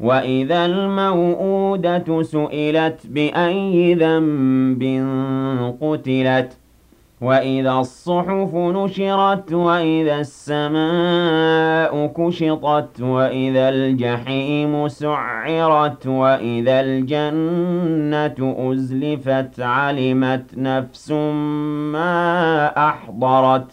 وإذا الموءودة سئلت بأي ذنب قتلت وإذا الصحف نشرت وإذا السماء كشطت وإذا الجحيم سعرت وإذا الجنة أزلفت علمت نفس ما أحضرت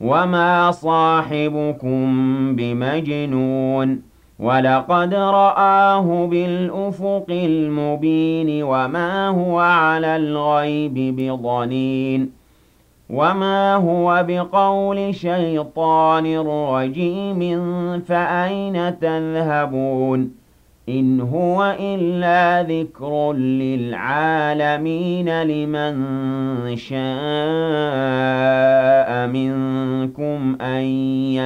وما صاحبكم بمجنون ولقد رآه بالأفق المبين وما هو على الغيب بضنين وما هو بقول شيطان رجيم فأين تذهبون إن هو إلا ذكر للعالمين لمن شاء